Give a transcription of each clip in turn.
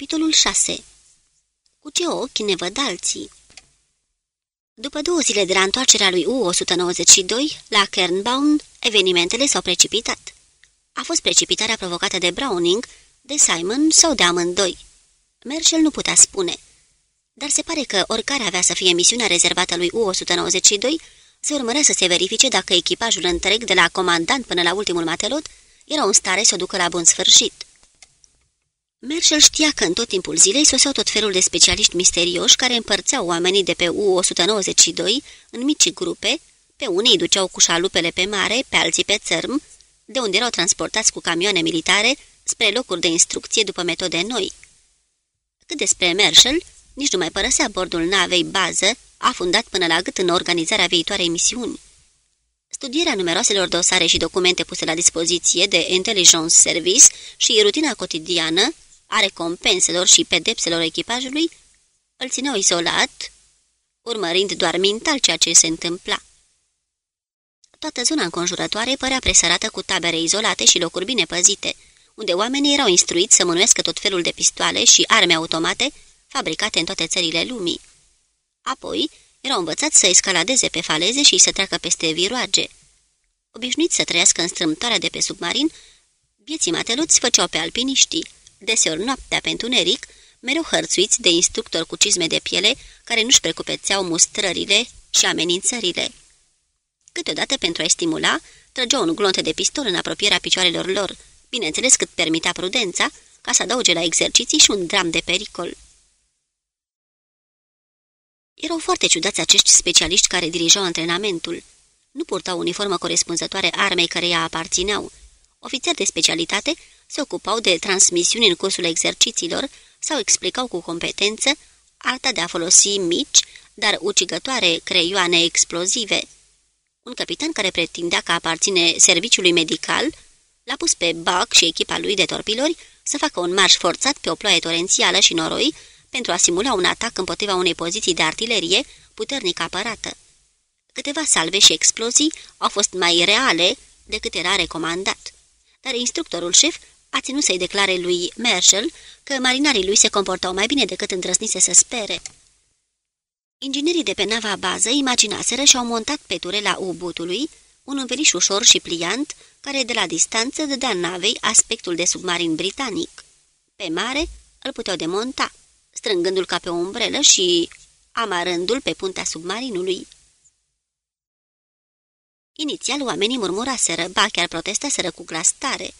Capitolul 6 Cu ce ochi ne văd alții? După două zile de la întoarcerea lui U-192, la Kernbaum, evenimentele s-au precipitat. A fost precipitarea provocată de Browning, de Simon sau de amândoi. Merschel nu putea spune. Dar se pare că oricare avea să fie misiunea rezervată lui U-192, se urmărea să se verifice dacă echipajul întreg, de la comandant până la ultimul matelot, era în stare să o ducă la bun sfârșit. Merșel știa că în tot timpul zilei soseau tot felul de specialiști misterioși care împărțeau oamenii de pe U-192 în mici grupe, pe unii duceau cu șalupele pe mare, pe alții pe țărm, de unde erau transportați cu camioane militare spre locuri de instrucție după metode noi. Cât despre Merșel, nici nu mai părăsea bordul navei bază, afundat până la gât în organizarea viitoarei misiuni. Studierea numeroaselor dosare și documente puse la dispoziție de Intelligence Service și rutina cotidiană a recompenselor și pedepselor echipajului îl țineau izolat, urmărind doar mental ceea ce se întâmpla. Toată zona înconjurătoare părea presărată cu tabere izolate și locuri bine păzite, unde oamenii erau instruiți să mânuiască tot felul de pistoale și arme automate fabricate în toate țările lumii. Apoi, erau învățați să escaladeze pe faleze și să treacă peste viroage. Obișnuiți să trăiască în strâmtoarea de pe submarin, vieții mateluți făceau pe alpiniștii, deseori noaptea pentru neric, mereu hărțuiți de instructori cu cizme de piele care nu-și precupețeau mustrările și amenințările. Câteodată, pentru a stimula, trăgeau un glonte de pistol în apropierea picioarelor lor, bineînțeles cât permitea prudența, ca să adauge la exerciții și un dram de pericol. Erau foarte ciudați acești specialiști care dirijau antrenamentul. Nu purtau uniformă corespunzătoare armei care ea aparțineau. Ofițeri de specialitate se ocupau de transmisiuni în cursul exercițiilor sau explicau cu competență arta de a folosi mici, dar ucigătoare creioane explozive. Un capitan care pretindea că aparține serviciului medical l-a pus pe Buck și echipa lui de torpilori să facă un marș forțat pe o ploaie torențială și noroi pentru a simula un atac împotriva unei poziții de artilerie puternic apărată. Câteva salve și explozii au fost mai reale decât era recomandat, dar instructorul șef a ținut să-i declare lui Marshall că marinarii lui se comportau mai bine decât îndrăznise să spere. Inginerii de pe nava bază imaginaseră și au montat pe turela ubutului un înveliș ușor și pliant, care de la distanță dădea navei aspectul de submarin britanic. Pe mare îl puteau demonta, strângându-l ca pe o umbrelă și amarându-l pe puntea submarinului. Inițial, oamenii murmuraseră, ba chiar protestaseră cu glas tare.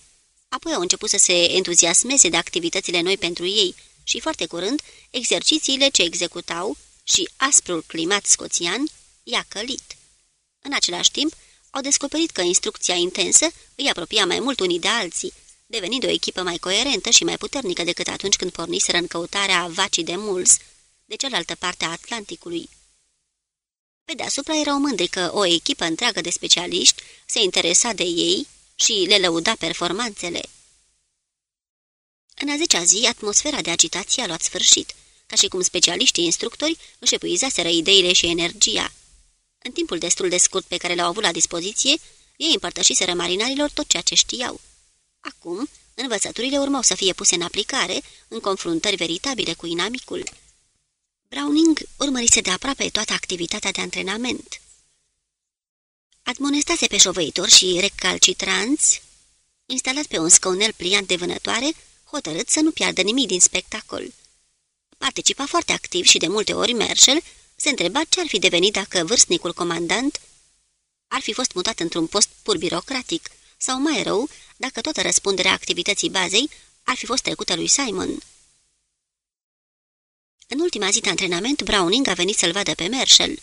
Apoi au început să se entuziasmeze de activitățile noi pentru ei și, foarte curând, exercițiile ce executau și asprul climat scoțian i-a călit. În același timp, au descoperit că instrucția intensă îi apropia mai mult unii de alții, devenind o echipă mai coerentă și mai puternică decât atunci când porniseră în căutarea vacii de Muls, de cealaltă parte a Atlanticului. Pe deasupra erau mândri că o echipă întreagă de specialiști se interesa de ei și le lăuda performanțele. În a zecea zi, atmosfera de agitație a luat sfârșit, ca și cum specialiștii instructori își epuizaseră ideile și energia. În timpul destul de scurt pe care l-au avut la dispoziție, ei împărtășiseră marinarilor tot ceea ce știau. Acum, învățăturile urmau să fie puse în aplicare, în confruntări veritabile cu inamicul. Browning urmărise de aproape toată activitatea de antrenament. Admonestase pe șovăitori și recalcitranți, instalat pe un scaunel pliant de vânătoare, hotărât să nu piardă nimic din spectacol. Participa foarte activ și de multe ori Marshall se întreba ce ar fi devenit dacă vârstnicul comandant ar fi fost mutat într-un post pur birocratic, sau mai rău, dacă toată răspunderea activității bazei ar fi fost trecută lui Simon. În ultima zi de antrenament, Browning a venit să-l vadă pe Marshall.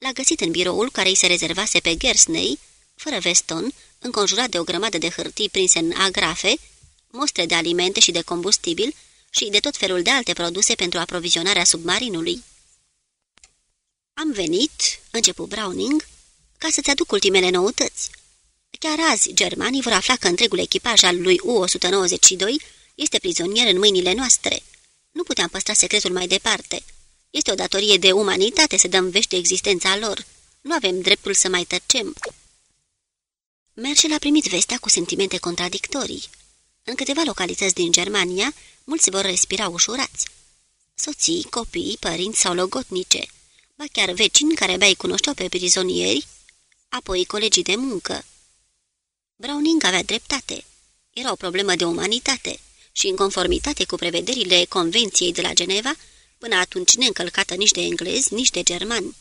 L-a găsit în biroul care îi se rezervase pe Gersney, fără veston, înconjurat de o grămadă de hârtii prinse în agrafe, mostre de alimente și de combustibil și de tot felul de alte produse pentru aprovizionarea submarinului. Am venit, începu Browning, ca să-ți aduc ultimele noutăți. Chiar azi, germanii vor afla că întregul echipaj al lui U-192 este prizonier în mâinile noastre. Nu puteam păstra secretul mai departe. Este o datorie de umanitate să dăm vești de existența lor. Nu avem dreptul să mai tăcem. Merșel a primit vestea cu sentimente contradictorii. În câteva localități din Germania, mulți vor respira ușurați. Soții, copii, părinți sau logotnice, ba chiar vecini care abia cunoșteau pe prizonieri, apoi colegii de muncă. Browning avea dreptate. Era o problemă de umanitate și în conformitate cu prevederile Convenției de la Geneva, până atunci neîncălcată nici de englezi, nici de germani.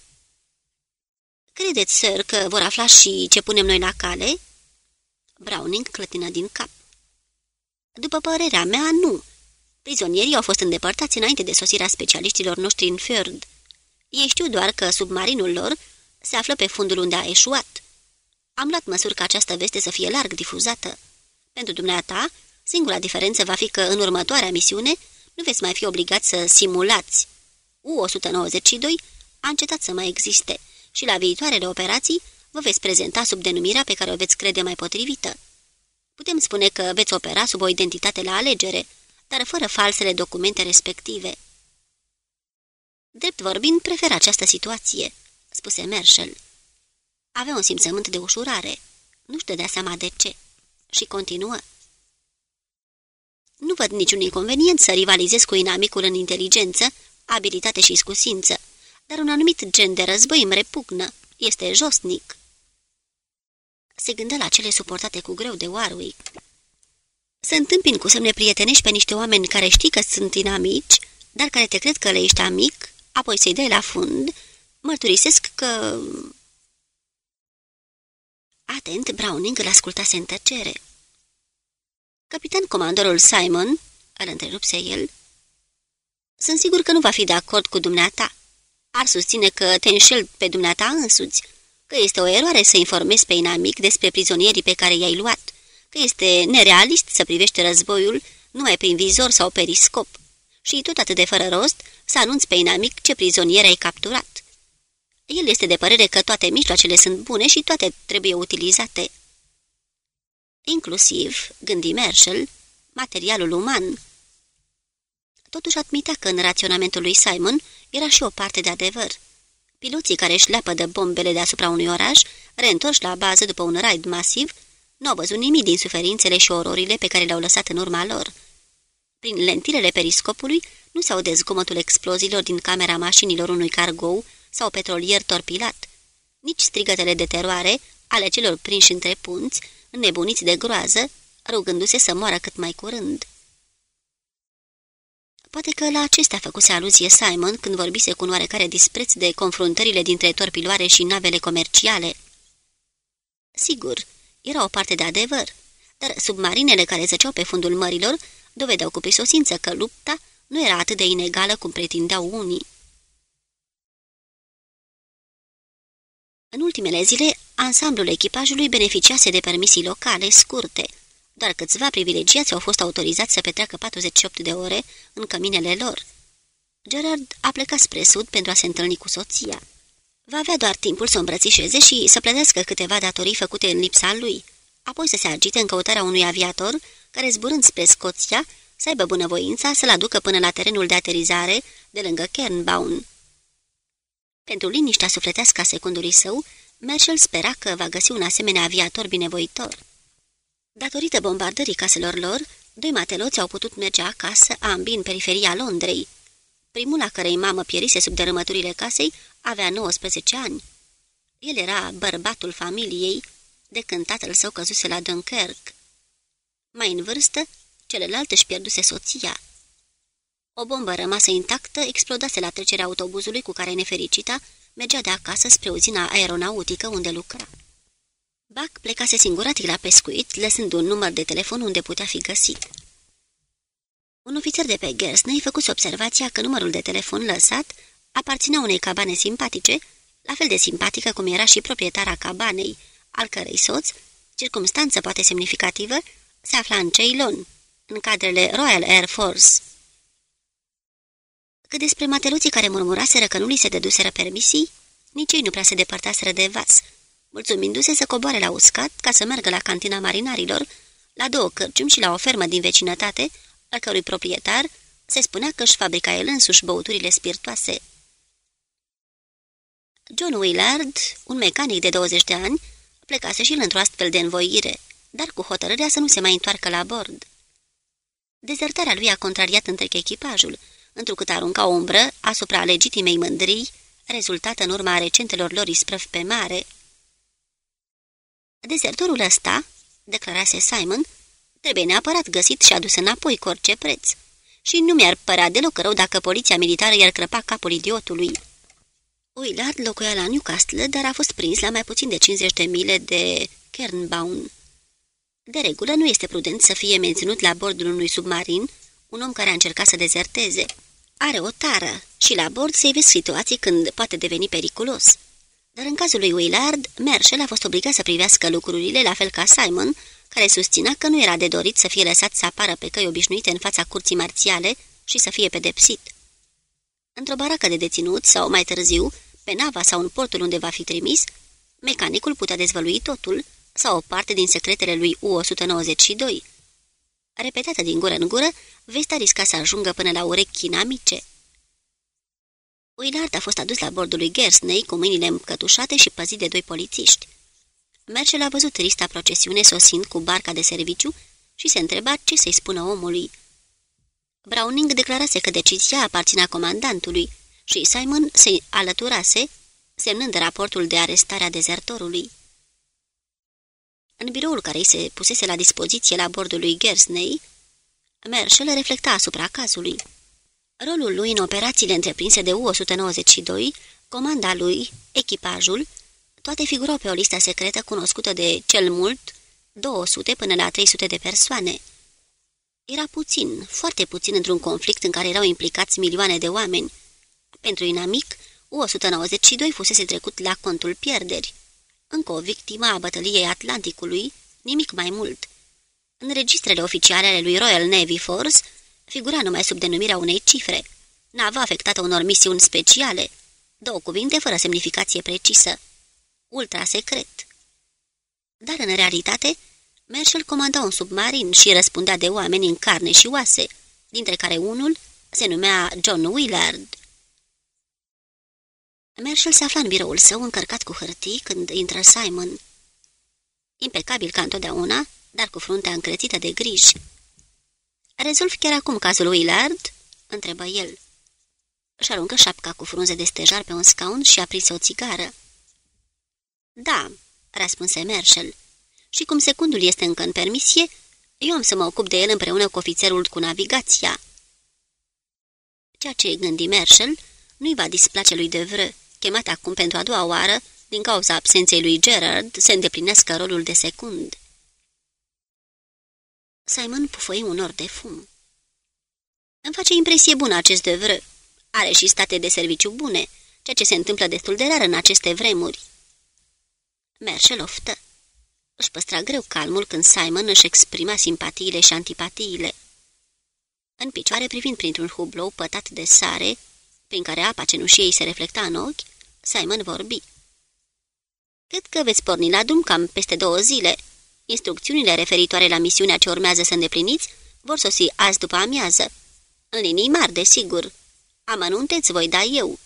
Credeți, sir, că vor afla și ce punem noi la cale?" Browning clătină din cap. După părerea mea, nu. Prizonierii au fost îndepărtați înainte de sosirea specialiștilor noștri în Fjord. Ei știu doar că submarinul lor se află pe fundul unde a eșuat. Am luat măsuri ca această veste să fie larg difuzată. Pentru dumneata, singura diferență va fi că în următoarea misiune nu veți mai fi obligați să simulați. U-192 a încetat să mai existe și la viitoarele operații vă veți prezenta sub denumirea pe care o veți crede mai potrivită. Putem spune că veți opera sub o identitate la alegere, dar fără falsele documente respective. Drept vorbind, prefer această situație, spuse Marshall. Avea un simțământ de ușurare. Nu-și dădea seama de ce. Și continuă. Nu văd niciun inconvenient să rivalizez cu inamicul în inteligență, abilitate și scusință, dar un anumit gen de război îmi repugnă. Este josnic. Se gândă la cele suportate cu greu de Warwick. Se întâmpin cu semne prietenești pe niște oameni care știi că sunt inamici, dar care te cred că le ești amic, apoi să-i dai la fund, mărturisesc că... Atent, Browning îl ascultase în tăcere. Capitan comandorul Simon, îl întrerupse el, sunt sigur că nu va fi de acord cu dumneata. Ar susține că te înșel pe dumneata însuți, că este o eroare să informezi pe inamic despre prizonierii pe care i-ai luat, că este nerealist să privești războiul numai prin vizor sau periscop și tot atât de fără rost să anunți pe inamic ce prizonier ai capturat. El este de părere că toate mijloacele sunt bune și toate trebuie utilizate. Inclusiv, gândi Marshall, materialul uman. Totuși admitea că în raționamentul lui Simon era și o parte de adevăr. Piloții care își leapă de bombele deasupra unui oraș, reîntorși la bază după un raid masiv, nu au văzut nimic din suferințele și ororile pe care le-au lăsat în urma lor. Prin lentilele periscopului nu s-au dezgomotul exploziilor din camera mașinilor unui cargou sau petrolier torpilat, nici strigătele de teroare ale celor prinși între punți, înnebuniți de groază, rugându-se să moară cât mai curând. Poate că la acestea făcuse aluzie Simon când vorbise cu un oarecare dispreț de confruntările dintre torpiloare și navele comerciale. Sigur, era o parte de adevăr, dar submarinele care zăceau pe fundul mărilor dovedeau cu prisosință că lupta nu era atât de inegală cum pretindeau unii. În ultimele zile, ansamblul echipajului beneficiase de permisii locale scurte, doar câțiva privilegiați au fost autorizați să petreacă 48 de ore în căminele lor. Gerard a plecat spre sud pentru a se întâlni cu soția. Va avea doar timpul să o îmbrățișeze și să plătească câteva datorii făcute în lipsa lui, apoi să se agite în căutarea unui aviator care, zburând spre Scoția, să aibă bunăvoința să-l aducă până la terenul de aterizare de lângă Kernbaun. Pentru liniștea sufletească a secundului său, Marshall spera că va găsi un asemenea aviator binevoitor. Datorită bombardării caselor lor, doi mateloți au putut merge acasă, ambii în periferia Londrei. Primul, a cărei mamă pierise sub dărâmăturile casei, avea 19 ani. El era bărbatul familiei, de când tatăl său căzuse la Dunkirk. Mai în vârstă, celălalt își pierduse soția. O bombă rămasă intactă explodase la trecerea autobuzului cu care nefericita mergea de acasă spre uzina aeronautică unde lucra. Bac plecase singuratic la pescuit, lăsând un număr de telefon unde putea fi găsit. Un ofițer de pe Gersney făcuse observația că numărul de telefon lăsat aparținea unei cabane simpatice, la fel de simpatică cum era și proprietara cabanei, al cărei soț, circumstanță poate semnificativă, se afla în Ceylon, în cadrele Royal Air Force. Cât despre mateluții care murmuraseră că nu li se dăduseră permisii, nici ei nu prea se depărtaseră de vas, mulțumindu-se să coboare la uscat ca să meargă la cantina marinarilor, la două cărciumi și la o fermă din vecinătate, al cărui proprietar se spunea că își fabrica el însuși băuturile spiritoase. John Willard, un mecanic de 20 de ani, plecase și el într-o astfel de învoire, dar cu hotărârea să nu se mai întoarcă la bord. Dezertarea lui a contrariat întreg echipajul, întrucât arunca o umbră asupra legitimei mândrii, rezultată în urma recentelor lor isprăvi pe mare. Dezertorul ăsta, declarase Simon, trebuie neapărat găsit și adus înapoi cu orice preț. Și nu mi-ar părea deloc rău dacă poliția militară i-ar crăpa capul idiotului. Willard locuia la Newcastle, dar a fost prins la mai puțin de 50 de mile de Kernbaum. De regulă, nu este prudent să fie menținut la bordul unui submarin un om care a încercat să dezerteze. Are o tară și la bord se vezi situații când poate deveni periculos. Dar în cazul lui Willard, Marshall a fost obligat să privească lucrurile la fel ca Simon, care susținea că nu era de dorit să fie lăsat să apară pe căi obișnuite în fața curții marțiale și să fie pedepsit. Într-o baracă de deținut sau mai târziu, pe nava sau în portul unde va fi trimis, mecanicul putea dezvălui totul sau o parte din secretele lui U-192. Repetată din gură în gură, vestea risca să ajungă până la urechi inamice. Willard a fost adus la bordul lui Gersney cu mâinile încătușate și păzit de doi polițiști. Mercel a văzut trista procesiune sosind cu barca de serviciu și se întreba ce să-i spună omului. Browning declarase că decizia aparținea comandantului și Simon se alăturase, semnând raportul de arestare a dezertorului. În biroul care îi se pusese la dispoziție la bordul lui Gersney, Merschel reflecta asupra cazului. Rolul lui în operațiile întreprinse de U-192, comanda lui, echipajul, toate figurau pe o listă secretă cunoscută de cel mult 200 până la 300 de persoane. Era puțin, foarte puțin într-un conflict în care erau implicați milioane de oameni. Pentru inamic, U-192 fusese trecut la contul pierderi. Încă o victimă a bătăliei Atlanticului, nimic mai mult. În registrele oficiale ale lui Royal Navy Force figura numai sub denumirea unei cifre. Nava afectată unor misiuni speciale. Două cuvinte fără semnificație precisă ultra-secret. Dar, în realitate, Marshall comanda un submarin și răspundea de oameni în carne și oase, dintre care unul se numea John Willard. Marshall se afla în biroul său încărcat cu hârtii când intră Simon. Impecabil ca întotdeauna, dar cu fruntea încrețită de griji. Rezolv chiar acum cazul Willard?" întrebă el. Și aruncă șapca cu frunze de stejar pe un scaun și aprinse o țigară. Da," răspunse Marshall. Și cum secundul este încă în permisie, eu am să mă ocup de el împreună cu ofițerul cu navigația." Ceea ce gândi Marshall nu-i va displace lui Devreux, chemat acum pentru a doua oară, din cauza absenței lui Gerard, să îndeplinească rolul de secund. Simon pufăi un nor de fum. Îmi face impresie bună acest Devreux. Are și state de serviciu bune, ceea ce se întâmplă destul de rar în aceste vremuri. Merșel oftă. Își păstra greu calmul când Simon își exprima simpatiile și antipatiile. În picioare, privind printr-un hublou pătat de sare, prin care apa cenușiei se reflecta în ochi, Simon vorbi. Cred că veți porni la drum cam peste două zile. Instrucțiunile referitoare la misiunea ce urmează să îndepliniți vor sosi azi după amiază. În linii mari, desigur. Amănunte îți voi da eu.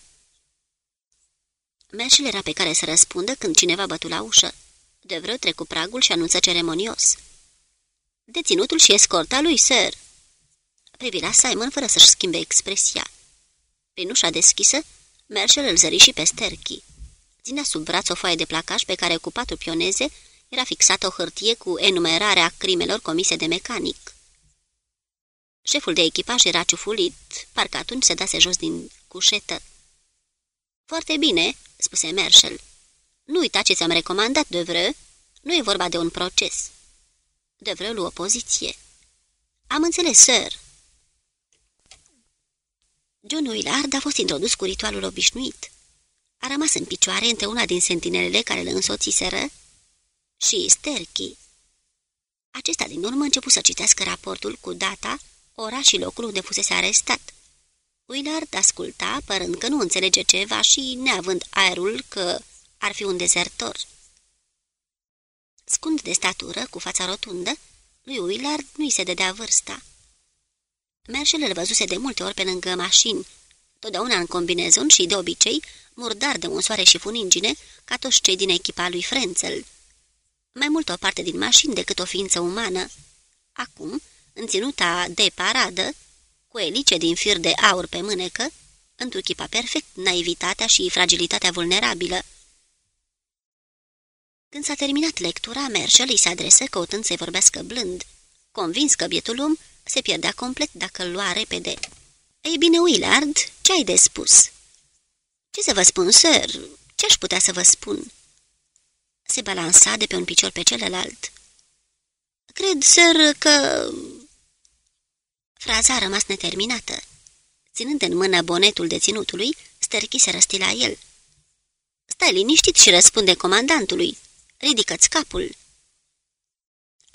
Merșel era pe care să răspundă când cineva bătu la ușă. De vreo trecu pragul și anunță ceremonios. Deținutul și escorta lui, sir. Privi la Simon fără să-și schimbe expresia. Prin ușa deschisă, Merșel îl zări și pe Sterchi. Ținea sub braț o foaie de placaj pe care cu patru pioneze era fixată o hârtie cu enumerarea crimelor comise de mecanic. Șeful de echipaj era ciufulit, parcă atunci se dase jos din cușetă. Foarte bine," spuse Marshall. Nu uita ce ți-am recomandat, Devreux. Nu e vorba de un proces." Devreux luă poziție. Am înțeles, sir." John Willard a fost introdus cu ritualul obișnuit. A rămas în picioare între una din sentinelele care le însoțiseră și Sterky. Acesta din urmă a început să citească raportul cu data, ora și locul unde fusese arestat. Willard asculta, părând că nu înțelege ceva și neavând aerul că ar fi un dezertor. Scund de statură, cu fața rotundă, lui Willard nu-i se dădea vârsta. Merșel îl văzuse de multe ori pe lângă mașini, totdeauna în combinezon și, de obicei, murdar de un soare și funingine, ca toți cei din echipa lui Frenzel. Mai mult o parte din mașini decât o ființă umană. Acum, în ținuta de paradă, cu elice din fir de aur pe mânecă, întruchipa perfect naivitatea și fragilitatea vulnerabilă. Când s-a terminat lectura, Merșel îi se adresă căutând să-i vorbească blând, convins că bietul om se pierdea complet dacă îl lua repede. Ei bine, Willard, ce ai de spus?" Ce să vă spun, sir? Ce aș putea să vă spun?" Se balansa de pe un picior pe celălalt. Cred, sir, că... Fraza a rămas neterminată. Ținând în mână bonetul deținutului, Sterchi se răsti la el. Stai liniștit și răspunde comandantului. Ridică-ți capul.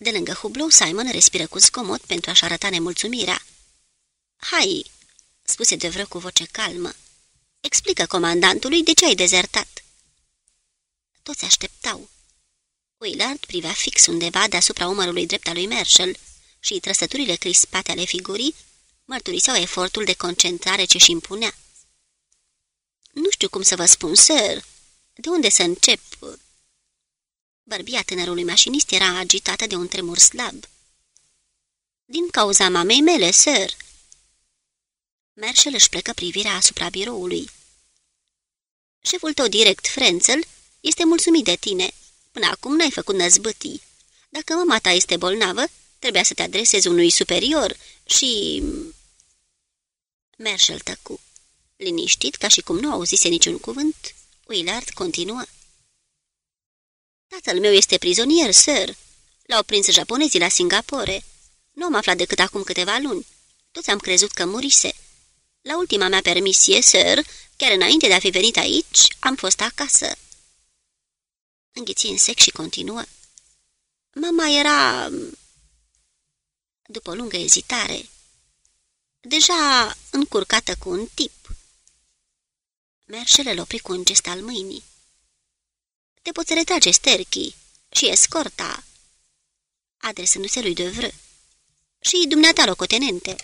De lângă hublou, Simon respiră cu zgomot pentru a-și arăta nemulțumirea. Hai, spuse de vreo cu voce calmă. Explică comandantului de ce ai dezertat. Toți așteptau. Willard privea fix undeva deasupra umărului drept al lui Marshall și trăsăturile crispate ale figurii mărturiseau efortul de concentrare ce și impunea. Nu știu cum să vă spun, sir. De unde să încep?" Bărbia tânărului mașinist era agitată de un tremur slab. Din cauza mamei mele, sir." Marshall își plecă privirea asupra biroului. Șeful tău direct, Frenzel, este mulțumit de tine. Până acum n-ai făcut năzbâtii. Dacă mama ta este bolnavă, trebuia să te adresezi unui superior și... Marshall tăcu. Liniștit, ca și cum nu auzise niciun cuvânt, Willard continuă. Tatăl meu este prizonier, sir. L-au prins japonezii la Singapore. Nu am aflat decât acum câteva luni. Toți am crezut că murise. La ultima mea permisie, sir, chiar înainte de a fi venit aici, am fost acasă. Înghiți în sec și continuă. Mama era... După o lungă ezitare, deja încurcată cu un tip. Merșele l opri cu un gest al mâinii. Te poți retrage, Sterchi, și escorta, adresându-se lui Devră. Și dumneata, locotenente.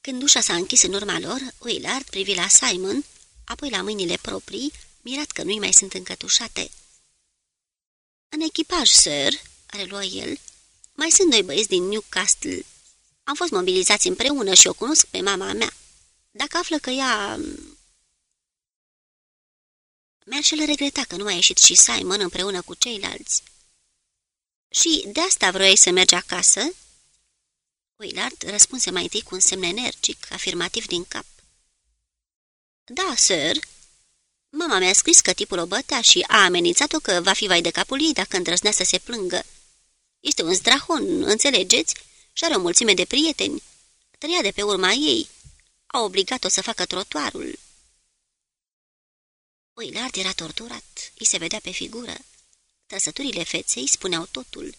Când ușa s-a închis în urma lor, Willard privi la Simon, apoi la mâinile proprii, mirat că nu-i mai sunt încătușate. În echipaj, sir," reluă el, mai sunt doi băieți din Newcastle. Am fost mobilizați împreună și o cunosc pe mama mea. Dacă află că ea... Merșel regreta că nu a ieșit și Simon împreună cu ceilalți. Și de asta vroiai să mergi acasă?" Willard răspunse mai întâi cu un semn energic, afirmativ din cap. Da, sir. Mama mi-a scris că tipul o bătea și a amenințat-o că va fi vai de capul ei dacă îndrăznea să se plângă. Este un zdrahon, înțelegeți? Și are o mulțime de prieteni. Trăia de pe urma ei. A obligat-o să facă trotuarul. Willard era torturat. Îi se vedea pe figură. Trăsăturile feței spuneau totul.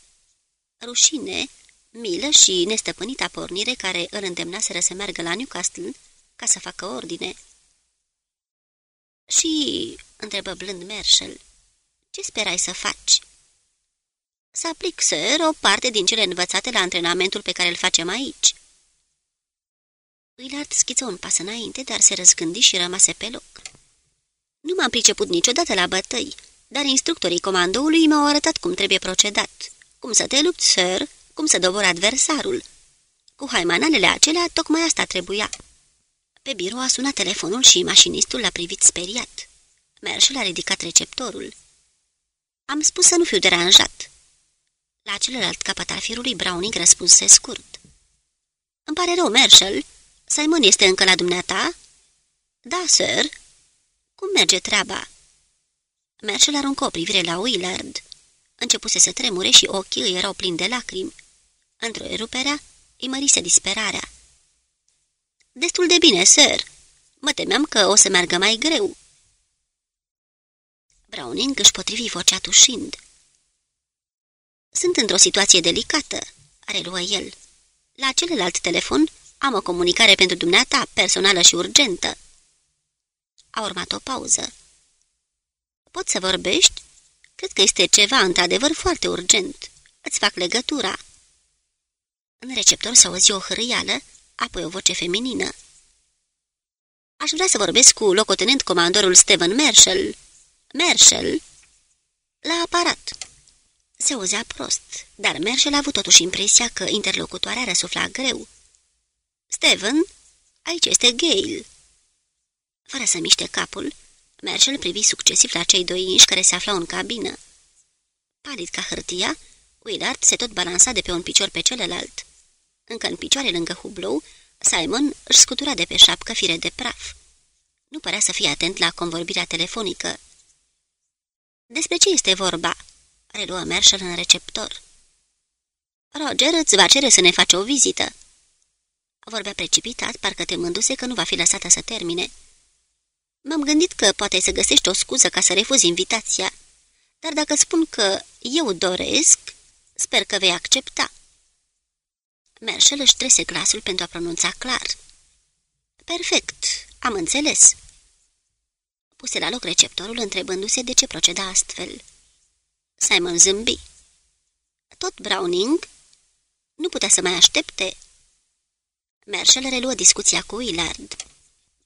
Rușine, milă și nestăpânita pornire care îl îndemnaseră să meargă la Newcastle ca să facă ordine. Și, întrebă blând Marshall, ce sperai să faci? Să aplic, sir, o parte din cele învățate la antrenamentul pe care îl facem aici. Willard schiță un pas înainte, dar se răzgândi și rămase pe loc. Nu m-am priceput niciodată la bătăi, dar instructorii comandoului m-au arătat cum trebuie procedat. Cum să te lupți, sir, cum să dobor adversarul. Cu haimanalele acelea, tocmai asta trebuia. Pe birou a sunat telefonul și mașinistul l-a privit speriat. Merșel a ridicat receptorul. Am spus să nu fiu deranjat. La celălalt capăt al firului, Browning răspunse scurt. Îmi pare rău, Marshall. Simon este încă la dumneata?" Da, sir." Cum merge treaba?" Marshall aruncă o privire la Willard. Începuse să tremure și ochii îi erau plini de lacrimi. Într-o eruperea, îi mărise disperarea. Destul de bine, sir. Mă temeam că o să meargă mai greu." Browning își potrivi vocea tușind. Sunt într-o situație delicată," reluă el. La celălalt telefon am o comunicare pentru dumneata, personală și urgentă." A urmat o pauză. Poți să vorbești? Cred că este ceva într-adevăr foarte urgent. Îți fac legătura." În receptor s-a auzit o hârâială, apoi o voce feminină. Aș vrea să vorbesc cu locotenent comandorul Steven Marshall. Marshall? La aparat. Se auzea prost, dar Merșel a avut totuși impresia că interlocutoarea răsufla greu. Steven, aici este Gail." Fără să miște capul, Merșel privi succesiv la cei doi inși care se aflau în cabină. Palid ca hârtia, Willard se tot balansa de pe un picior pe celălalt. Încă în picioare lângă hublou, Simon își scutura de pe șapcă fire de praf. Nu părea să fie atent la convorbirea telefonică. Despre ce este vorba?" reluă Marshall în receptor. Roger îți va cere să ne faci o vizită." Vorbea precipitat, parcă temându-se că nu va fi lăsată să termine. M-am gândit că poate să găsești o scuză ca să refuzi invitația, dar dacă spun că eu doresc, sper că vei accepta." Marshall își trese glasul pentru a pronunța clar. Perfect, am înțeles." Puse la loc receptorul întrebându-se de ce proceda astfel. Simon zâmbi. Tot Browning? Nu putea să mai aștepte. Marshall reluă discuția cu Willard.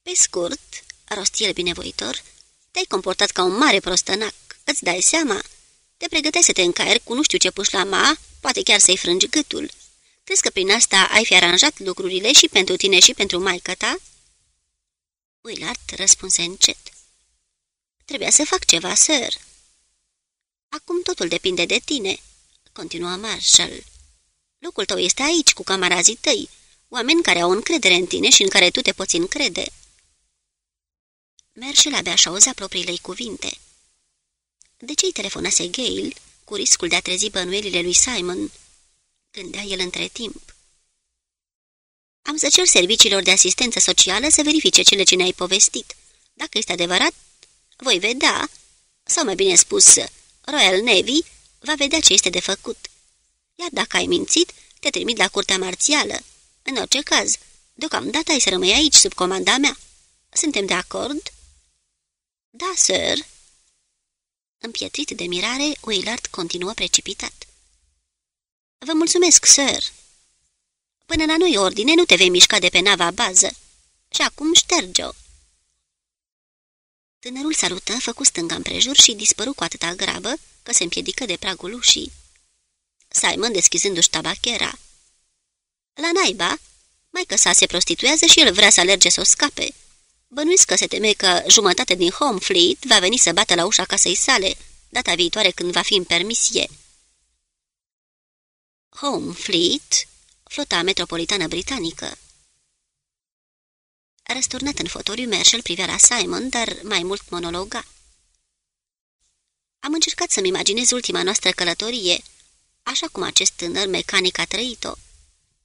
Pe scurt, rosti el binevoitor, te-ai comportat ca un mare prostănac, îți dai seama? Te pregăteai să te încaieri cu nu știu ce puși la ma, poate chiar să-i frângi gâtul. Crezi că prin asta ai fi aranjat lucrurile și pentru tine și pentru maică ta?" Willard răspunse încet. Trebuia să fac ceva, sir." Acum totul depinde de tine," continua Marshall. Locul tău este aici, cu camarazii tăi, oameni care au încredere în tine și în care tu te poți încrede." Marshall abia și auzea propriile cuvinte. De ce-i telefonase Gail, cu riscul de a trezi bănuelile lui Simon? Gândea el între timp. Am să cer serviciilor de asistență socială să verifice cele ce ne-ai povestit. Dacă este adevărat, voi vedea, sau mai bine spus, Royal Navy va vedea ce este de făcut. Iar dacă ai mințit, te trimit la curtea marțială. În orice caz, deocamdată ai să rămâi aici sub comanda mea. Suntem de acord?" Da, sir." Împietrit de mirare, Willard continuă precipitat. Vă mulțumesc, sir." Până la noi ordine nu te vei mișca de pe nava bază. Și acum șterge-o." Tânărul salută, făcu stânga împrejur și dispăru cu atâta grabă că se împiedică de pragul ușii. Simon deschizându-și tabachera. La naiba, mai că sa se prostituează și el vrea să alerge să o scape. Bănuiesc că se teme că jumătate din Home Fleet va veni să bată la ușa casei sale, data viitoare când va fi în permisie. Home Fleet, flota metropolitană britanică. Răsturnat în fotoliu, Marshall privea la Simon, dar mai mult monologa. Am încercat să-mi imaginez ultima noastră călătorie, așa cum acest tânăr mecanic a trăit-o.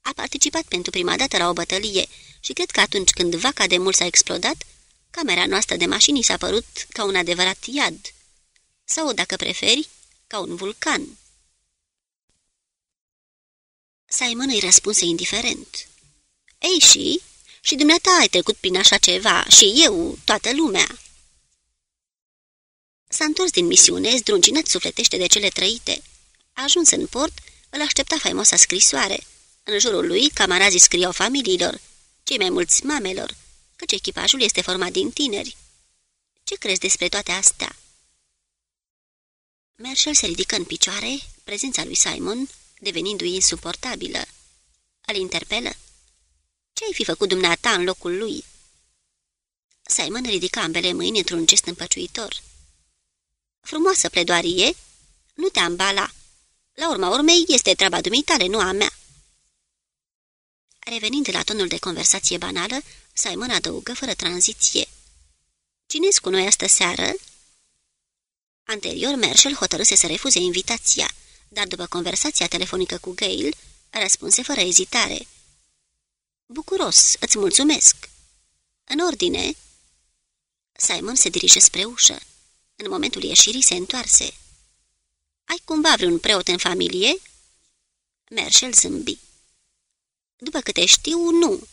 A participat pentru prima dată la o bătălie și cred că atunci când vaca de mult s-a explodat, camera noastră de mașini s-a părut ca un adevărat iad. Sau, dacă preferi, ca un vulcan. Simon îi răspunse indiferent. Ei și? Și dumneata ai trecut prin așa ceva, și eu, toată lumea." S-a întors din misiune, zdruncinat sufletește de cele trăite. A ajuns în port, îl aștepta faimoasa scrisoare. În jurul lui, camarazii scriau familiilor, cei mai mulți mamelor, căci echipajul este format din tineri. Ce crezi despre toate astea?" Marshall se ridică în picioare, prezența lui Simon devenindu-i insuportabilă. Îl interpelă. Ce-ai fi făcut dumneata în locul lui?" Simon ridica ambele mâini într-un gest împăciuitor. Frumoasă pledoarie? Nu te ambala. La urma urmei, este treaba dumitale, nu a mea." Revenind la tonul de conversație banală, Simon adăugă fără tranziție. cine cu noi astă seară?" Anterior, Marshall hotărâse să refuze invitația dar după conversația telefonică cu Gail, răspunse fără ezitare. Bucuros, îți mulțumesc." În ordine." Simon se dirige spre ușă. În momentul ieșirii se întoarse. Ai cumva vreun preot în familie?" Merșel zâmbi. După câte știu, nu."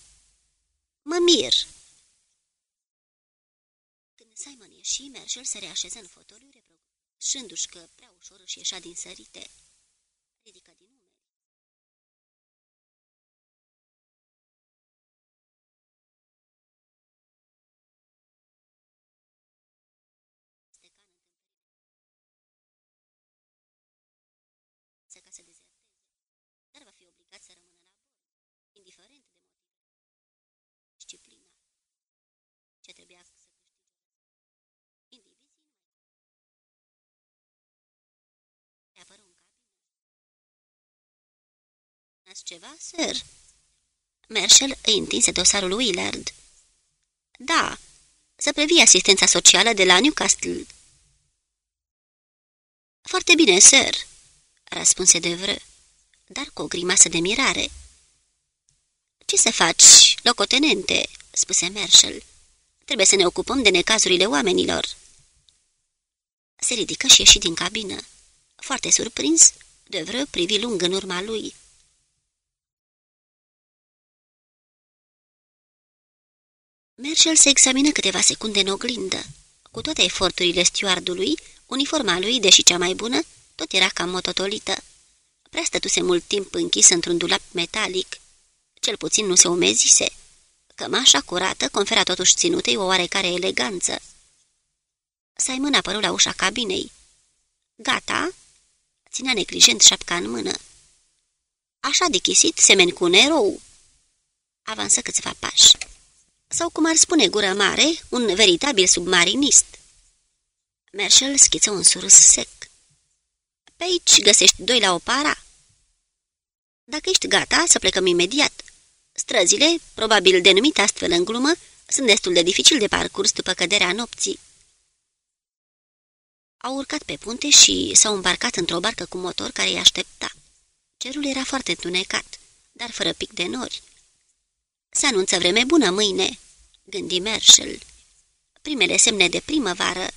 Mă mir." Când Simon ieși, Merșel se reașeză în fotoliu, reproșându-și că prea ușor își ieșea din sărite. ridică din indiferent de motive. Disciplina. Ce trebuia să câștige? Indivizii nu mai apără un cabină. Ați ceva, sir? Marshall îi întinse dosarul lui Willard. Da, să previi asistența socială de la Newcastle. Foarte bine, sir, răspunse Devreux, dar cu o grimasă de mirare. Ce să faci, locotenente?" spuse Marshall. Trebuie să ne ocupăm de necazurile oamenilor." Se ridică și ieși din cabină. Foarte surprins, Devreux privi lung în urma lui. Marshall se examină câteva secunde în oglindă. Cu toate eforturile stewardului, uniforma lui, deși cea mai bună, tot era cam mototolită. Prea stătuse mult timp închis într-un dulap metalic. Cel puțin nu se umezise. Cămașa curată confera totuși ținutei o oarecare eleganță. Simon apărut la ușa cabinei. Gata?" Ținea neglijent șapca în mână. Așa de chisit, semen cu un erou." Avansă câțiva pași sau, cum ar spune gură mare, un veritabil submarinist. Marshall schiță un surus sec. Pe aici găsești doi la o para. Dacă ești gata, să plecăm imediat. Străzile, probabil denumite astfel în glumă, sunt destul de dificil de parcurs după căderea nopții. Au urcat pe punte și s-au îmbarcat într-o barcă cu motor care îi aștepta. Cerul era foarte întunecat, dar fără pic de nori. Se anunță vreme bună mâine, gândi Marshall. Primele semne de primăvară.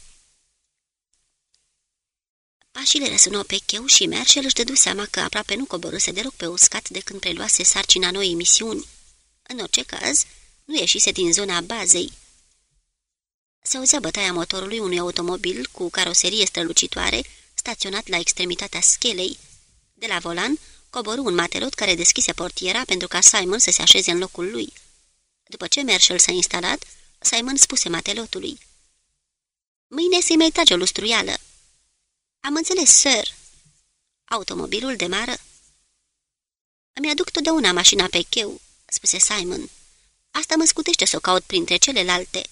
Pașile răsunau pe cheu și Marshall își dădu seama că aproape nu coborâse deloc pe uscat de când preluase sarcina noii misiuni. În orice caz, nu ieșise din zona bazei. Se auzea bătaia motorului unui automobil cu caroserie strălucitoare, staționat la extremitatea schelei. De la volan, coborâ un matelot care deschise portiera pentru ca Simon să se așeze în locul lui. După ce Marshall s-a instalat, Simon spuse matelotului. Mâine să-i mai trage o lustruială." Am înțeles, sir." Automobilul demară. Îmi aduc totdeauna mașina pe cheu," spuse Simon. Asta mă scutește să o caut printre celelalte."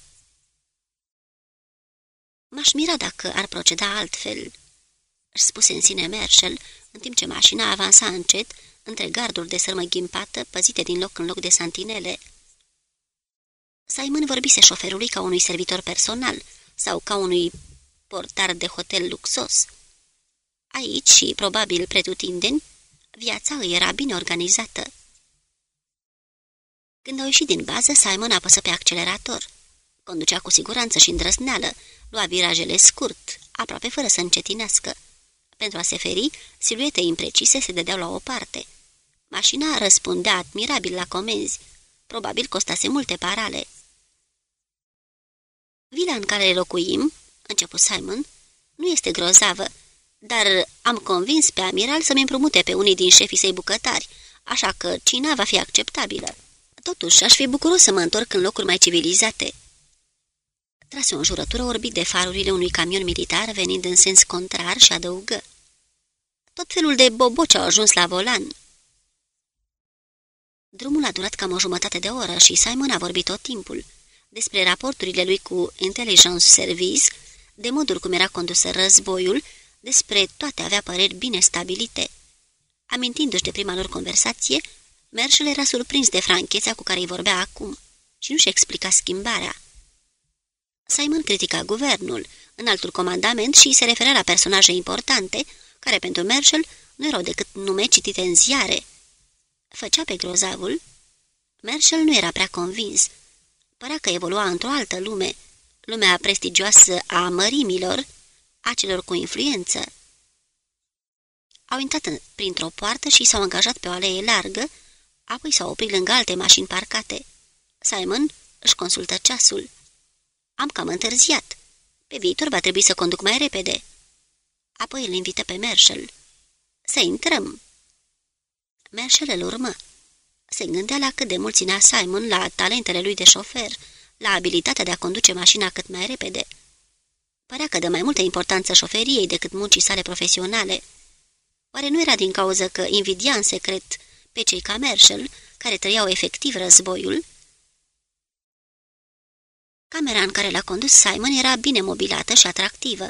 M-aș mira dacă ar proceda altfel," își spuse în sine Marshall, în timp ce mașina avansa încet, între garduri de sărmă ghimpată, păzite din loc în loc de santinele. Simon vorbise șoferului ca unui servitor personal sau ca unui portar de hotel luxos. Aici și, probabil, pretutindeni, viața îi era bine organizată. Când au ieșit din bază, Simon apăsă pe accelerator. Conducea cu siguranță și îndrăsneală, lua virajele scurt, aproape fără să încetinească. Pentru a se feri, siluete imprecise se dădeau la o parte. Mașina răspundea admirabil la comenzi. Probabil costase multe parale. Vila în care locuim, început Simon, nu este grozavă, dar am convins pe amiral să-mi împrumute pe unii din șefii săi bucătari, așa că cina va fi acceptabilă. Totuși, aș fi bucuros să mă întorc în locuri mai civilizate. Trase o înjurătură orbit de farurile unui camion militar venind în sens contrar și adăugă. Tot felul de boboci au ajuns la volan. Drumul a durat cam o jumătate de oră și Simon a vorbit tot timpul despre raporturile lui cu Intelligence Service, de modul cum era condusă războiul, despre toate avea păreri bine stabilite. Amintindu-și de prima lor conversație, Merșel era surprins de francheța cu care îi vorbea acum și nu-și explica schimbarea. Simon critica guvernul, în altul comandament și se referea la personaje importante, care pentru Merșel nu erau decât nume citite în ziare. Făcea pe grozavul? Merșel nu era prea convins, Părea că evolua într-o altă lume, lumea prestigioasă a mărimilor, a celor cu influență. Au intrat printr-o poartă și s-au angajat pe o alee largă, apoi s-au oprit lângă alte mașini parcate. Simon își consultă ceasul. Am cam întârziat. Pe viitor va trebui să conduc mai repede. Apoi îl invită pe Marshall. Să intrăm. Marshall îl urmă. Se gândea la cât de mult ținea Simon, la talentele lui de șofer, la abilitatea de a conduce mașina cât mai repede. Părea că dă mai multă importanță șoferiei decât muncii sale profesionale. Oare nu era din cauză că invidia în secret pe cei ca Marshall, care trăiau efectiv războiul, camera în care l-a condus Simon era bine mobilată și atractivă.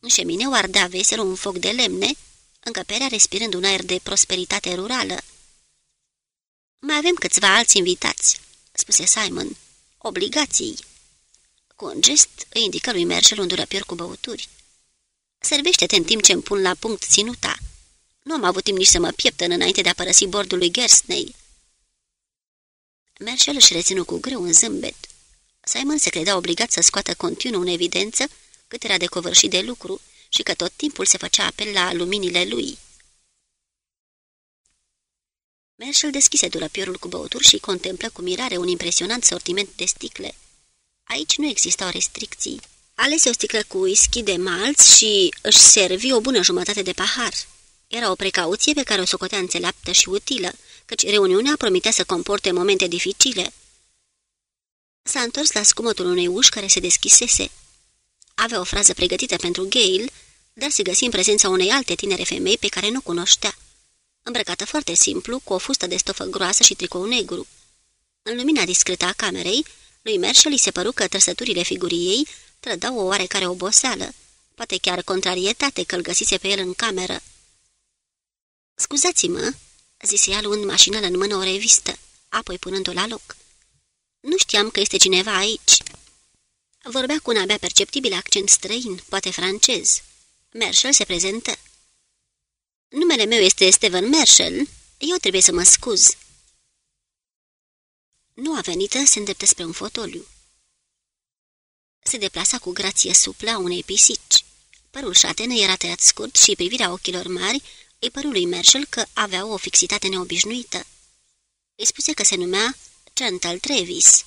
În șemineu ardea vesel un foc de lemne, încăperea respirând un aer de prosperitate rurală. Mai avem câțiva alți invitați," spuse Simon. Obligații." Cu un gest îi indică lui Merșel un durapior cu băuturi. Servește-te în timp ce îmi pun la punct ținuta." Nu am avut timp nici să mă pieptăn înainte de a părăsi bordul lui Gersney. Merșel își reținu cu greu un zâmbet. Simon se credea obligat să scoată continuu în evidență cât era de covârșit de lucru și că tot timpul se făcea apel la luminile lui. Merșel deschise durapiorul cu băuturi și contemplă cu mirare un impresionant sortiment de sticle. Aici nu existau restricții. Alese o sticlă cu whisky de malț și își servi o bună jumătate de pahar. Era o precauție pe care o socotea înțeleaptă și utilă, căci reuniunea promitea să comporte momente dificile. S-a întors la scumotul unei uși care se deschisese. Avea o frază pregătită pentru Gail, dar se găsi în prezența unei alte tinere femei pe care nu cunoștea. Îmbrăcată foarte simplu, cu o fustă de stofă groasă și tricou negru. În lumina discretă a camerei, lui Marshall îi se păru că trăsăturile figuriei trădau o oarecare oboseală, poate chiar contrarietate că îl găsise pe el în cameră. Scuzați-mă," zise ea luând mașinal în mână o revistă, apoi punând-o la loc. Nu știam că este cineva aici." Vorbea cu un abia perceptibil accent străin, poate francez. Marshall se prezentă. Numele meu este Steven Marshall. Eu trebuie să mă scuz." Nu a venit, se îndreptă spre un fotoliu. Se deplasa cu grație suplă a unei pisici. Părul șaten era tăiat scurt și privirea ochilor mari îi păru lui Marshall că avea o fixitate neobișnuită. Îi spuse că se numea Chantal Trevis.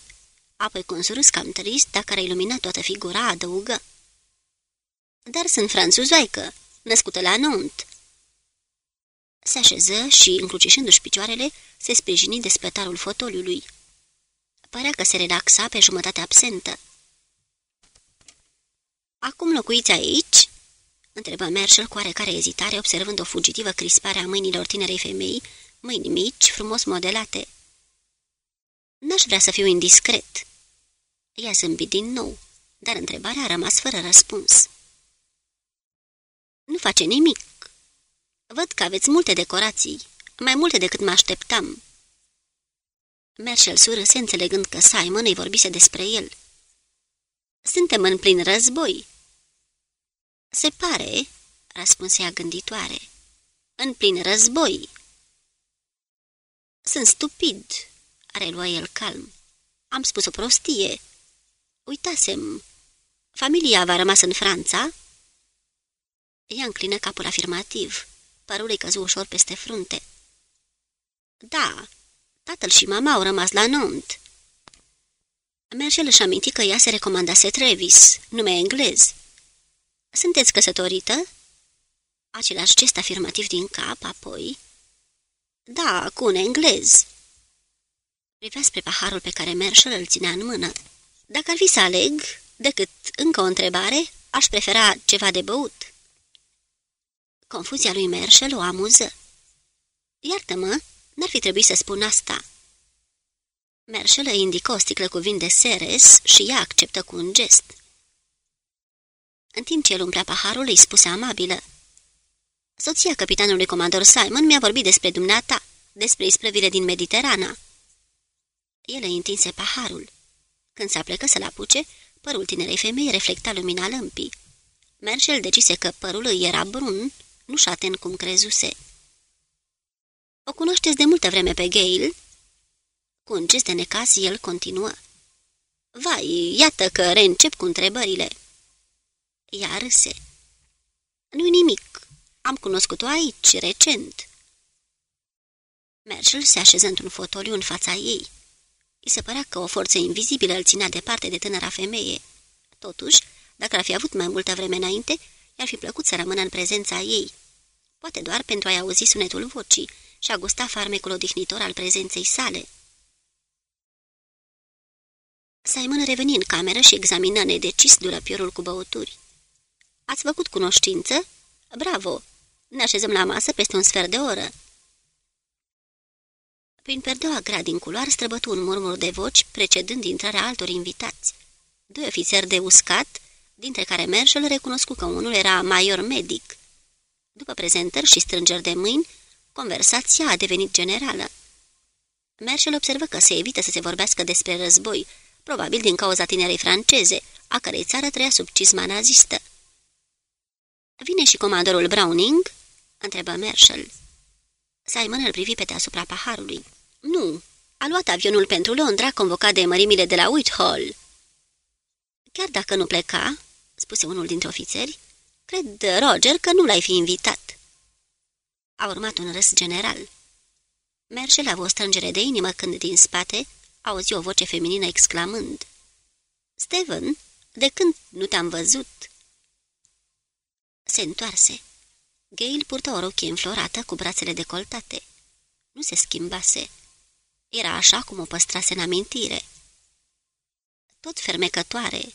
Apoi cu un surâs cam trist, dar care ilumina toată figura, adăugă. Dar sunt franțuzoaică, născută la Nantes. Se așeză și, încrucișându-și picioarele, se sprijini de spătarul fotoliului. Părea că se relaxa pe jumătate absentă. Acum locuiți aici?" întrebă Marshall cu oarecare ezitare, observând o fugitivă crispare a mâinilor tinerei femei, mâini mici, frumos modelate. N-aș vrea să fiu indiscret." Ea zâmbit din nou, dar întrebarea a rămas fără răspuns. Nu face nimic. Văd că aveți multe decorații, mai multe decât mă așteptam." Marshall surâse înțelegând că Simon îi vorbise despre el. Suntem în plin război." Se pare," răspunse ea gânditoare, în plin război." Sunt stupid," reluă el calm. Am spus o prostie. Uitasem. Familia va rămas în Franța?" Ea înclină capul afirmativ. Părul îi căzu ușor peste frunte. Da, tatăl și mama au rămas la Nantes." Mergel își aminti că ea se recomandase Travis, nume englez. Sunteți căsătorită?" Același gest afirmativ din cap, apoi... Da, cu un englez." Privea spre paharul pe care Marshall îl ținea în mână. Dacă ar fi să aleg, decât încă o întrebare, aș prefera ceva de băut." Confuzia lui Marshall o amuză. Iartă-mă, n-ar fi trebuit să spun asta." Marshall îi indică o sticlă cu vin de seres și ea acceptă cu un gest. În timp ce el umplea paharul, îi spuse amabilă. Soția capitanului comandor Simon mi-a vorbit despre dumneata, despre isprăvile din Mediterana. El îi întinse paharul. Când s-a plecat să-l apuce, părul tinerei femei reflecta lumina lămpii. Merșel decise că părul îi era brun, nu șaten cum crezuse. O cunoașteți de multă vreme pe Gail?" Cu un gest de necas, el continuă. Vai, iată că reîncep cu întrebările." Ea râse. Nu-i nimic. Am cunoscut-o aici, recent." Marshall se așeză într-un fotoliu în fața ei. I se părea că o forță invizibilă îl ținea departe de tânăra femeie. Totuși, dacă ar fi avut mai multă vreme înainte, i-ar fi plăcut să rămână în prezența ei. Poate doar pentru a-i auzi sunetul vocii și a gusta farmecul odihnitor al prezenței sale. Simon reveni în cameră și examină nedecis dulapiorul cu băuturi. Ați făcut cunoștință? Bravo! Ne așezăm la masă peste un sfert de oră." Prin perdeaua grea din culoar străbătu un murmur de voci, precedând intrarea altor invitați. Doi ofițeri de uscat, dintre care Merșel recunoscu că unul era major medic. După prezentări și strângeri de mâini, conversația a devenit generală. Merșel observă că se evită să se vorbească despre război, probabil din cauza tinerei franceze, a cărei țară trăia sub cisma nazistă. Vine și comandorul Browning?" întrebă Marshall. Simon îl privi pe deasupra paharului. Nu, a luat avionul pentru Londra, convocat de mărimile de la Whitehall." Chiar dacă nu pleca," spuse unul dintre ofițeri, cred, Roger, că nu l-ai fi invitat." A urmat un râs general. Merșel avea o strângere de inimă când din spate auzi o voce feminină exclamând. Steven, de când nu te-am văzut?" Se întoarse. Gail purta o rochie înflorată cu brațele decoltate. Nu se schimbase. Era așa cum o păstrase în amintire. Tot fermecătoare.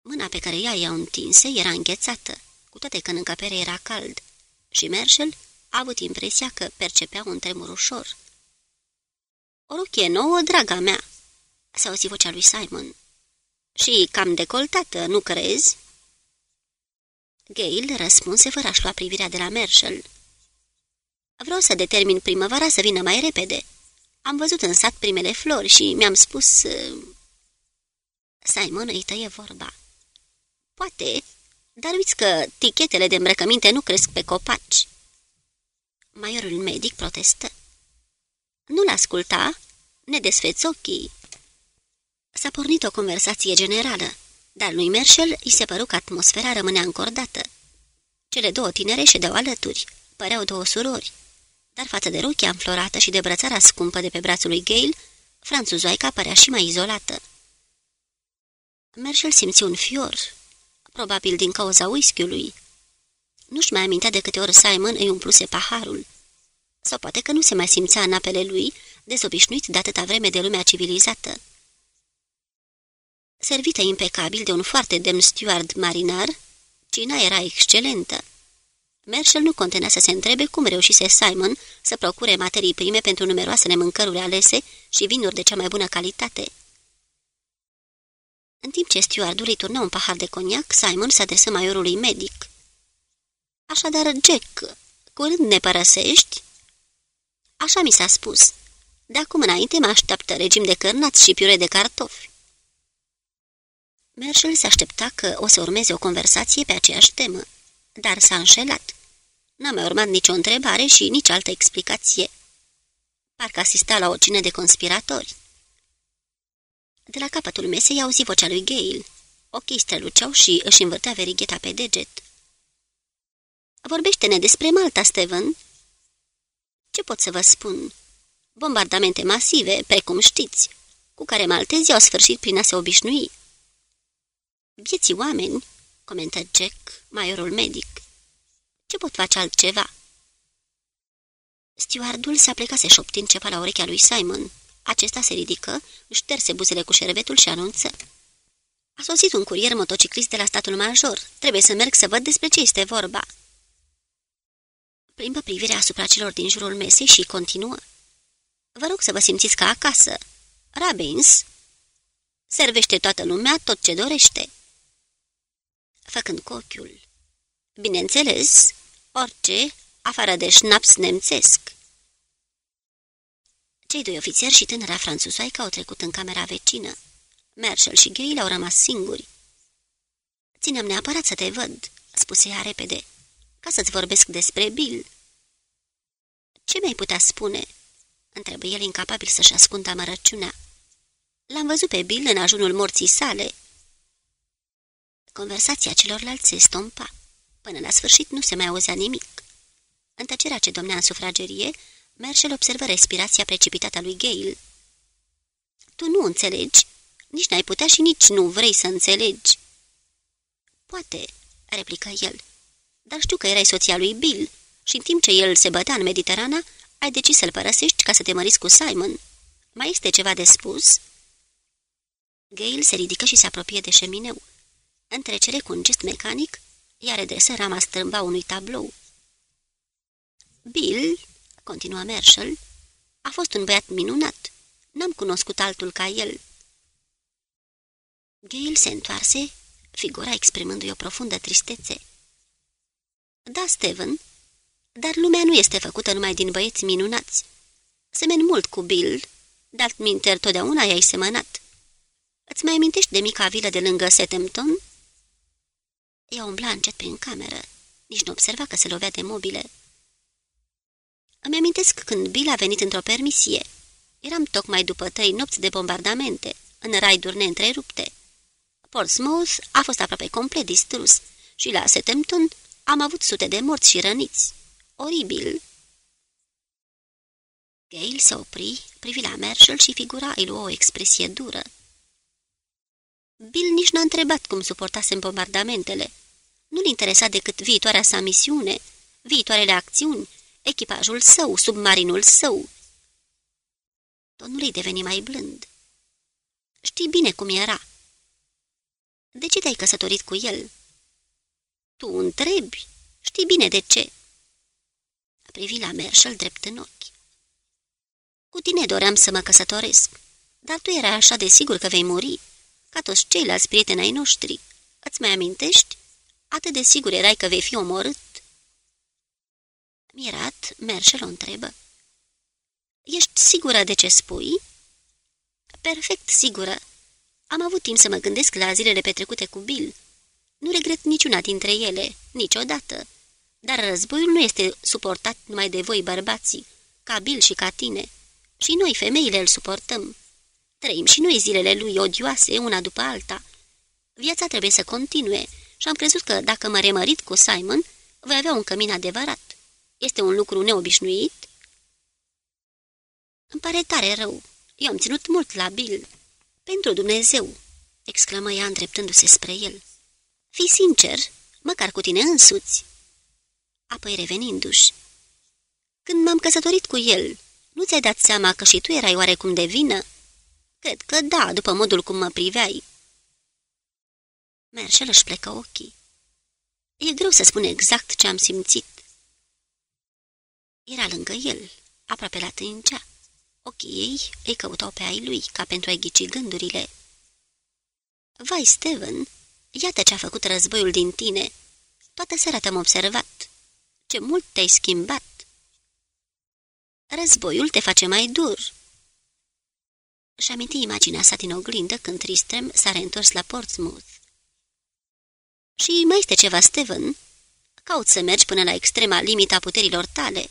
Mâna pe care ea i-a întinse era înghețată, cu toate că în încăpere era cald, și Marshall a avut impresia că percepea un tremur ușor. O rochie nouă, draga mea!" s-a auzit vocea lui Simon. Și cam decoltată, nu crezi?" Gail răspunse fără a-și lua privirea de la Marshall. Vreau să determin primăvara să vină mai repede. Am văzut în sat primele flori și mi-am spus... Uh, Simon îi tăie vorba. Poate, dar uiți că tichetele de îmbrăcăminte nu cresc pe copaci. Maiorul medic protestă. Nu-l asculta? Ne desfeți ochii. S-a pornit o conversație generală dar lui Merșel îi se păru că atmosfera rămânea încordată. Cele două tinere ședeau alături, păreau două surori, dar față de rochia înflorată și de brățara scumpă de pe brațul lui Gail, franțuzoaica părea și mai izolată. Merșel simți un fior, probabil din cauza whisky-ului. Nu-și mai amintea de câte ori Simon îi umpluse paharul. Sau poate că nu se mai simțea în apele lui, dezobișnuit de atâta vreme de lumea civilizată servită impecabil de un foarte demn steward marinar, cina era excelentă. Merșel nu contenea să se întrebe cum reușise Simon să procure materii prime pentru numeroasele mâncăruri alese și vinuri de cea mai bună calitate. În timp ce stewardul îi turna un pahar de coniac, Simon se adresă maiorului medic. Așadar, Jack, curând ne părăsești?" Așa mi s-a spus. De acum înainte mă așteaptă regim de cărnați și piure de cartofi. Merșel se aștepta că o să urmeze o conversație pe aceeași temă, dar s-a înșelat. N-a mai urmat nicio întrebare și nici altă explicație. Parcă asista la o cină de conspiratori. De la capătul mesei auzi vocea lui Gail. Ochii străluceau și își învârtea verigheta pe deget. Vorbește-ne despre Malta, Steven." Ce pot să vă spun? Bombardamente masive, precum știți, cu care maltezii au sfârșit prin a se obișnui. Vieții oameni, comentă Jack, maiorul medic. Ce pot face altceva? Stewardul s-a plecat să șoptind ceva la urechea lui Simon. Acesta se ridică, își șterse buzele cu șervetul și anunță. A sosit un curier motociclist de la statul major. Trebuie să merg să văd despre ce este vorba. Plimbă privirea asupra celor din jurul mesei și continuă. Vă rog să vă simțiți ca acasă. Rabins servește toată lumea tot ce dorește făcând cu ochiul. Bineînțeles, orice, afară de șnaps nemțesc. Cei doi ofițeri și tânăra franțuzoaică au trecut în camera vecină. Marshall și Gail au rămas singuri. Ținem neapărat să te văd," spuse ea repede, ca să-ți vorbesc despre Bill." Ce mi-ai putea spune?" întrebă el incapabil să-și ascundă amărăciunea. L-am văzut pe Bill în ajunul morții sale." Conversația celorlalți se stompa. Până la sfârșit nu se mai auzea nimic. În tăcerea ce domnea în sufragerie, Merșel observă respirația precipitată a lui Gail. Tu nu înțelegi, nici n-ai putea și nici nu vrei să înțelegi." Poate," replică el, dar știu că erai soția lui Bill și în timp ce el se bătea în Mediterana, ai decis să-l părăsești ca să te măriți cu Simon. Mai este ceva de spus?" Gail se ridică și se apropie de șemineu. În trecere cu un gest mecanic, ea redresă rama strâmba unui tablou. Bill, continua Marshall, A fost un băiat minunat. N-am cunoscut altul ca el." Gail se întoarse, figura exprimându-i o profundă tristețe. Da, Steven, dar lumea nu este făcută numai din băieți minunați. Semen mult cu Bill, dar minter totdeauna i-ai semănat. Îți mai amintești de mica vilă de lângă Setempton? Ea umbla încet prin cameră. Nici nu observa că se lovea de mobile. Îmi amintesc când Bill a venit într-o permisie. Eram tocmai după trei nopți de bombardamente, în raiduri neîntrerupte. Portsmouth a fost aproape complet distrus și la Setempton am avut sute de morți și răniți. Oribil. Gail se opri, privi la Marshall și figura îi luă o expresie dură. Bill nici n-a întrebat cum suportasem bombardamentele. Nu-l interesa decât viitoarea sa misiune, viitoarele acțiuni, echipajul său, submarinul său. Tonul îi deveni mai blând. Știi bine cum era. De ce te-ai căsătorit cu el?" Tu întrebi? Știi bine de ce." A privi la Marshall drept în ochi. Cu tine doream să mă căsătoresc, dar tu erai așa de sigur că vei muri, ca toți ceilalți prieteni ai noștri. Îți mai amintești? Atât de sigur erai că vei fi omorât." Mirat, Marshall o întrebă. Ești sigură de ce spui?" Perfect sigură. Am avut timp să mă gândesc la zilele petrecute cu Bill. Nu regret niciuna dintre ele, niciodată. Dar războiul nu este suportat numai de voi, bărbații, ca Bill și ca tine. Și noi, femeile, îl suportăm. Trăim și noi zilele lui odioase, una după alta. Viața trebuie să continue și am crezut că, dacă mă remărit cu Simon, voi avea un cămin adevărat. Este un lucru neobișnuit? Îmi pare tare rău. Eu am ținut mult la Bill. Pentru Dumnezeu!" exclamă ea îndreptându-se spre el. Fii sincer, măcar cu tine însuți." Apoi revenindu-și. Când m-am căsătorit cu el, nu ți-ai dat seama că și tu erai oarecum de vină?" Cred că da, după modul cum mă priveai." Merșel își plecă ochii. E greu să spun exact ce am simțit. Era lângă el, aproape la tângea. Ochii ei îi căutau pe ai lui, ca pentru a-i ghici gândurile. Vai, Steven, iată ce a făcut războiul din tine. Toată seara te-am observat. Ce mult te-ai schimbat. Războiul te face mai dur. Și aminti imaginea sa din oglindă când Tristram s-a reîntors la Portsmouth. Și mai este ceva, Steven. Caut să mergi până la extrema limita puterilor tale.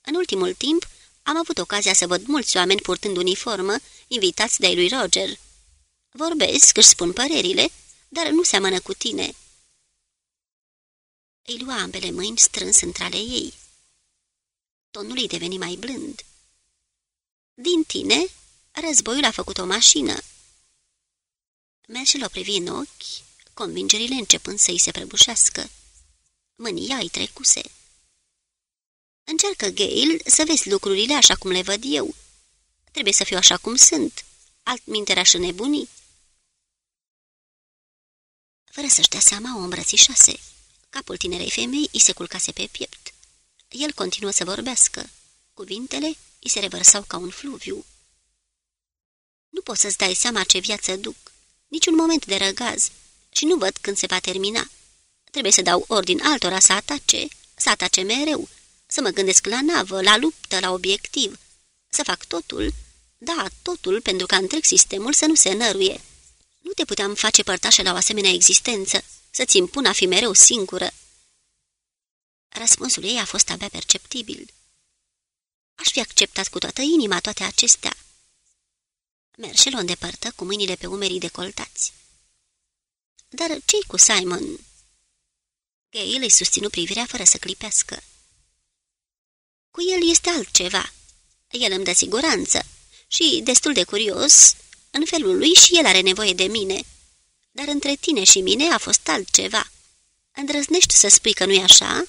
În ultimul timp, am avut ocazia să văd mulți oameni purtând uniformă, invitați de lui Roger. Vorbesc, își spun părerile, dar nu seamănă cu tine. Îi lua ambele mâini strâns între ale ei. Tonul îi deveni mai blând. Din tine, războiul a făcut o mașină. Merșel o privi în ochi, convingerile începând să-i se prăbușească. Mânia îi trecuse. Încearcă, Gail, să vezi lucrurile așa cum le văd eu. Trebuie să fiu așa cum sunt. Altminteri aș nebuni. Fără să-și dea seama, o îmbrățișase. Capul tinerei femei îi se culcase pe piept. El continuă să vorbească. Cuvintele îi se revărsau ca un fluviu. Nu poți să-ți dai seama ce viață duc. Niciun moment de răgaz. Și nu văd când se va termina. Trebuie să dau ordin altora să atace, să atace mereu, să mă gândesc la navă, la luptă, la obiectiv, să fac totul, da, totul, pentru ca întreg sistemul să nu se năruie. Nu te puteam face părtașă la o asemenea existență, să-ți impun a fi mereu singură. Răspunsul ei a fost abia perceptibil. Aș fi acceptat cu toată inima toate acestea. Merșel o îndepărtă cu mâinile pe umerii decoltați. Dar ce cu Simon? Gail îi susținu privirea fără să clipească. Cu el este altceva. El îmi dă siguranță și, destul de curios, în felul lui și el are nevoie de mine. Dar între tine și mine a fost altceva. Îndrăznești să spui că nu-i așa?"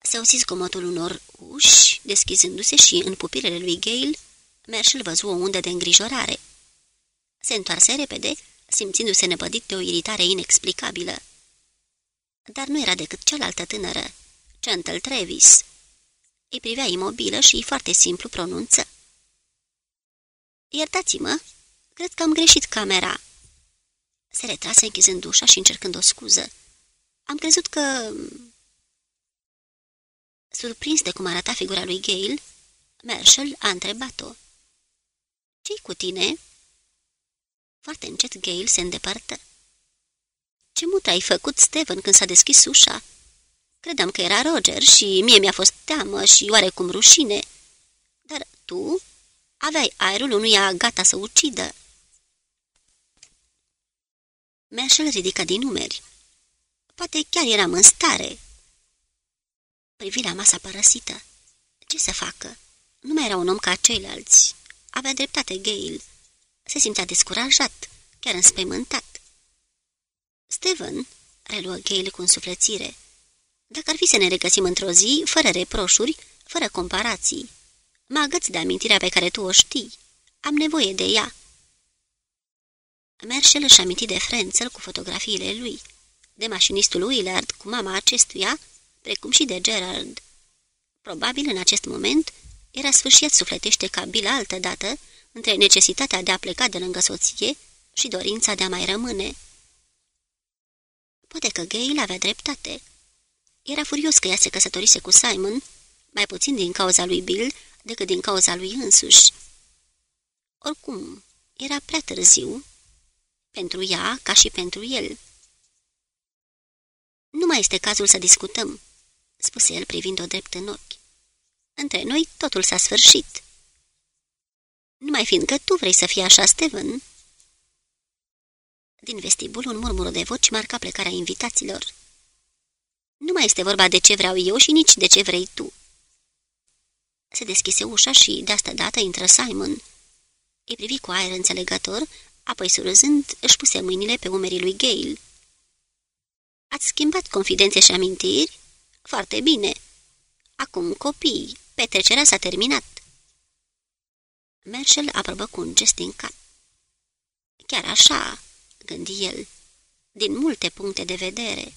Se auzi zgomotul unor uși, deschizându-se și, în pupilele lui Gail, Merșel văzu o undă de îngrijorare. Se întoarse repede, simțindu-se nepădit de o iritare inexplicabilă. Dar nu era decât cealaltă tânără, Chantal Travis. Îi privea imobilă și foarte simplu pronunță. Iertați-mă, cred că am greșit camera." Se retrase închizând ușa și încercând o scuză. Am crezut că... Surprins de cum arăta figura lui Gale, Marshall a întrebat-o. Ce-i cu tine?" Foarte încet Gale se îndepărtă. Ce mut ai făcut, Steven, când s-a deschis ușa?" Credeam că era Roger și mie mi-a fost teamă și oarecum rușine. Dar tu aveai aerul unuia gata să ucidă." Marshall ridică din numeri. Poate chiar eram în stare. Privi la masa părăsită. Ce să facă? Nu mai era un om ca ceilalți. Avea dreptate Gale. Se simțea descurajat, chiar înspăimântat. Steven, reluă Gale cu însuflețire, dacă ar fi să ne regăsim într-o zi, fără reproșuri, fără comparații, mă agăți de amintirea pe care tu o știi. Am nevoie de ea. Merșel își aminti de Frenzel cu fotografiile lui, de mașinistul Willard cu mama acestuia, precum și de Gerard. Probabil în acest moment era sfârșit sufletește ca Bill altă dată între necesitatea de a pleca de lângă soție și dorința de a mai rămâne. Poate că Gail avea dreptate. Era furios că ea se căsătorise cu Simon, mai puțin din cauza lui Bill decât din cauza lui însuși. Oricum, era prea târziu, pentru ea ca și pentru el. Nu mai este cazul să discutăm," spuse el privind-o drept în ochi. Între noi totul s-a sfârșit." Numai fiindcă tu vrei să fii așa, Steven?" Din vestibul un murmur de voci marca plecarea invitaților. Nu mai este vorba de ce vreau eu și nici de ce vrei tu." Se deschise ușa și, de asta dată, intră Simon. Îi privi cu aer înțelegător, apoi surâzând, își puse mâinile pe umerii lui Gale. Ați schimbat confidențe și amintiri? Foarte bine. Acum, copii, petrecerea s-a terminat. Merșel aprobă cu un gest din cap. Chiar așa, gândi el, din multe puncte de vedere.